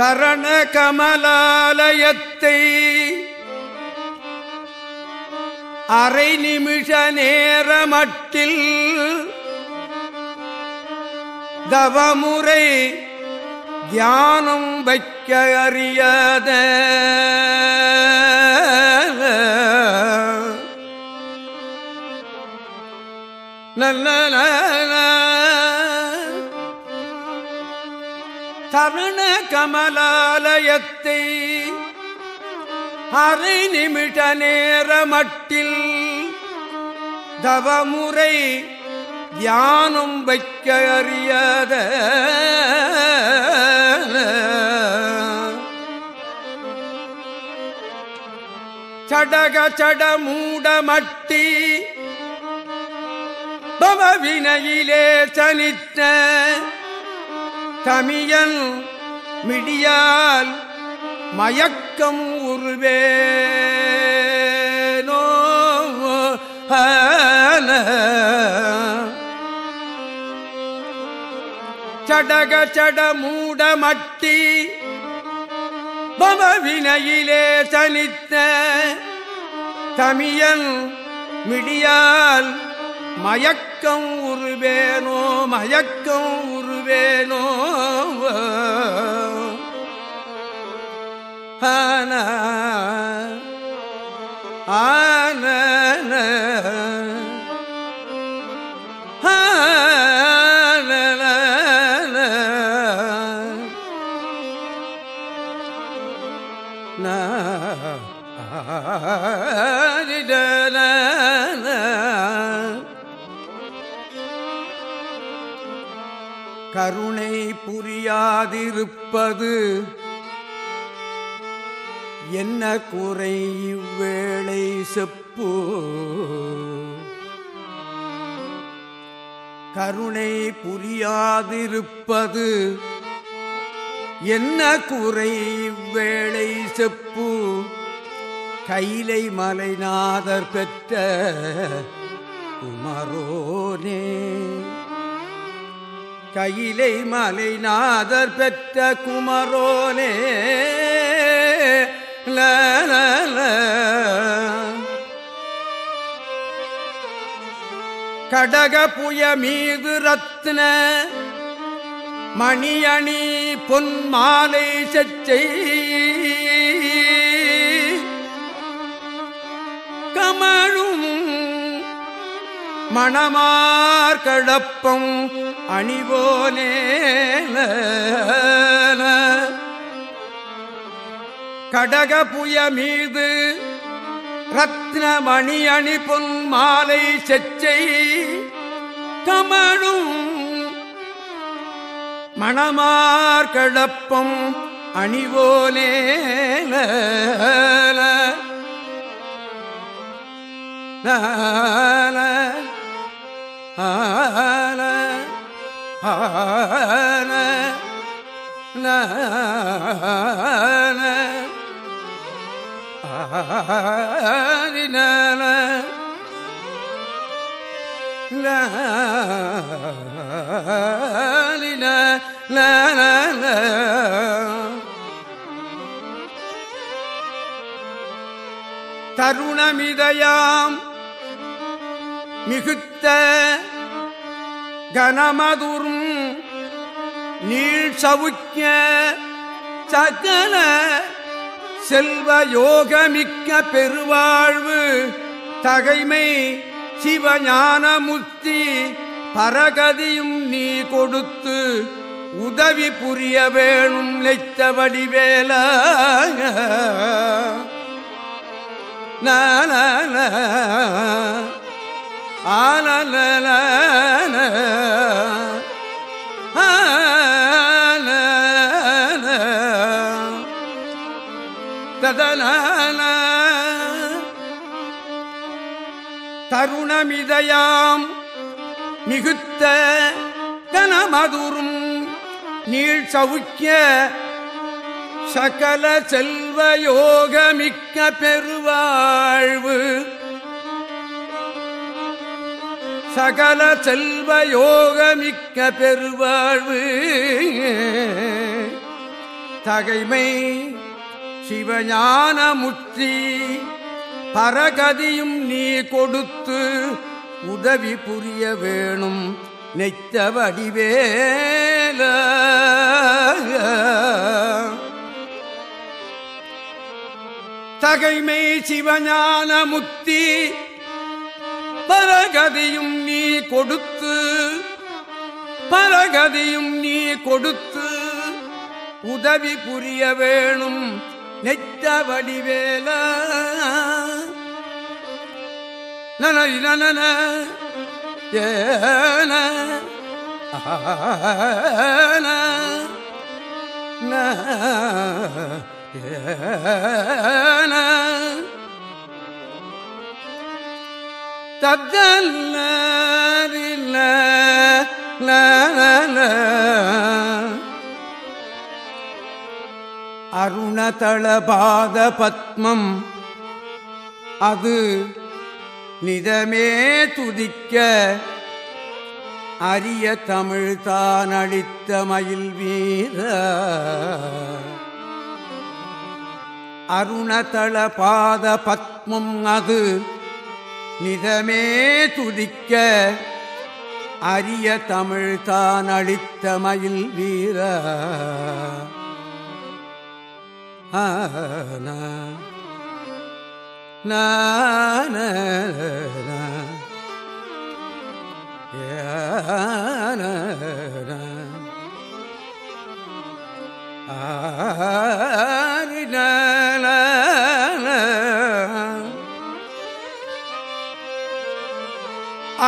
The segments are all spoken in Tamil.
சரண கமலாலயத்தை அரை நிமிஷ நேரமட்டில் தவமுறை தியானம் வைக்க அறியாத நல்ல தருண கமலாலயத்தை அரை நிமிட நேர மட்டில் தவமுறை தியானம் வைக்க அறியாத சடக சட மூடமட்டி பவவினையிலே சனித்த தமியன் மிடியால் மயக்கம் உருவேனோ சடக சட மூட மட்டி பவவினையிலே சனித்த தமியன் மிடியால் மயக்கம் உருவேனோ மயக்கம் உருவேனோ. ஆன ஆன கருணை புரியாதிருப்பது. என்ன குறை இவ்வேளை செப்பு? கருணை புரியாதிருப்பது. என்ன குறை இவ்வேளை செப்பு? கைலை மலைநாதர் பெற்ற குமரோனே. கையிலை மலைநாதர் பெற்ற குமரோனே. கடக புய மீது ரத்ன மணியணி பொன் மாலை சச்சை மணமார் கடப்பம் அணிவோனே கடக புய மீது ரத்ன மணி அணி பொன் மாலை செச்சை கமழும். மணமார் கடப்பம் அணிவோனே ஆன ஆன ஆன தருணமிதயாம் மிகுத்த கனமதுரும் நீள் சவுக்கிய சகல செல்வ யோகமிக்க பெருவாழ்வு தகைமை சிவஞானமுத்தி பரகதியும் நீ கொடுத்து உதவி புரிய வேணும் லெச்ச வடிவேல. நான ஆனல ஆன தருணமிதயாம் மிகுத்த கனமதுரும் நீள் சவுக்கிய சகல செல்வ யோகமிக்க பெருவாழ்வு சகல செல்வ யோகமிக்க பெருவாழ்வு. தகைமை சிவஞான முற்றி பரகதியும் நீ கொடுத்து உதவி புரிய வேணும் நெத்த வடிவேல தகைமை சிவஞான முத்தி பரகதியும் நீ கொடுத்து பரகதியும் நீ கொடுத்து உதவி புரிய வேணும் நெத்த வடிவேல நன ஏன ஏன. தத்தல்ல அருணதளபாத பத்மம் அது நிதமே துதிக்க அரிய தமிழ் தான் அளித்த மயில் வீர. அருணதளபாத பத்மம் அது நிதமே துதிக்க அரிய தமிழ் தான் அளித்த மயில் வீர. ஆ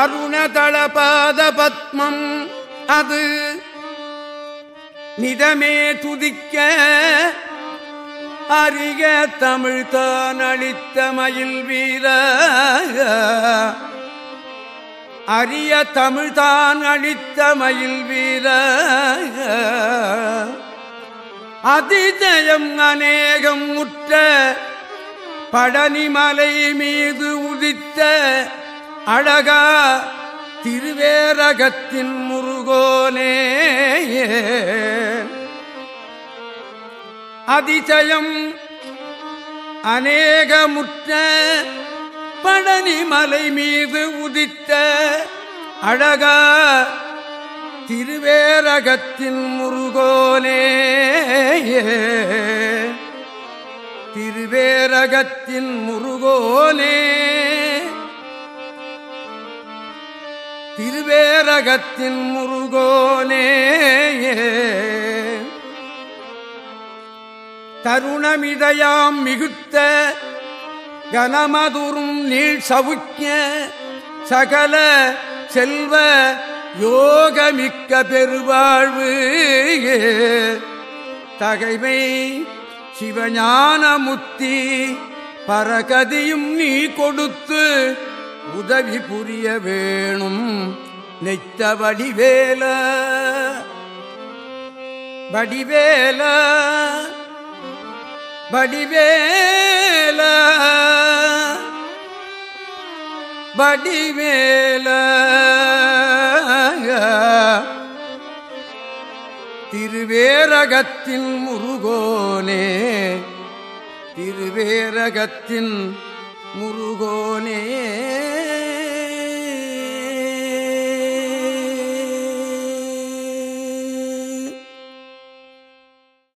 அருணதளபாத பத்மம் அது நிதமே துதிக்க அரிய தமிழ் தான் அளித்த மயில் வீர. அரிய தமிழ் தான் அளித்த மயில் வீர. அதிஜயம் அநேகம் முற்ற பழனிமலை மீது உதித்த அழகா திருவேரகத்தின் முருகோனே. அதிசயம் அநேகமுற்ற பழனிமலை மீது உதித்த அழகா திருவேரகத்தின் முருகோனே. திருவேரகத்தின் முருகோனே. திருவேரகத்தின் முருகோனே தருணமிதயாம் மிகுத்த கனமதுரும் நீள் சவுக்கிய சகல செல்வ யோகமிக்க பெருவாழ்வு. தகைமை சிவஞானமுத்தி பரகதியும் நீ கொடுத்து உதவி புரிய வேணும். நெத்த வடிவேல வடிவேல வடிவேல வடிவேல திருவேரகத்தின் முருகோனே திருவேரகத்தின் முருகோனே.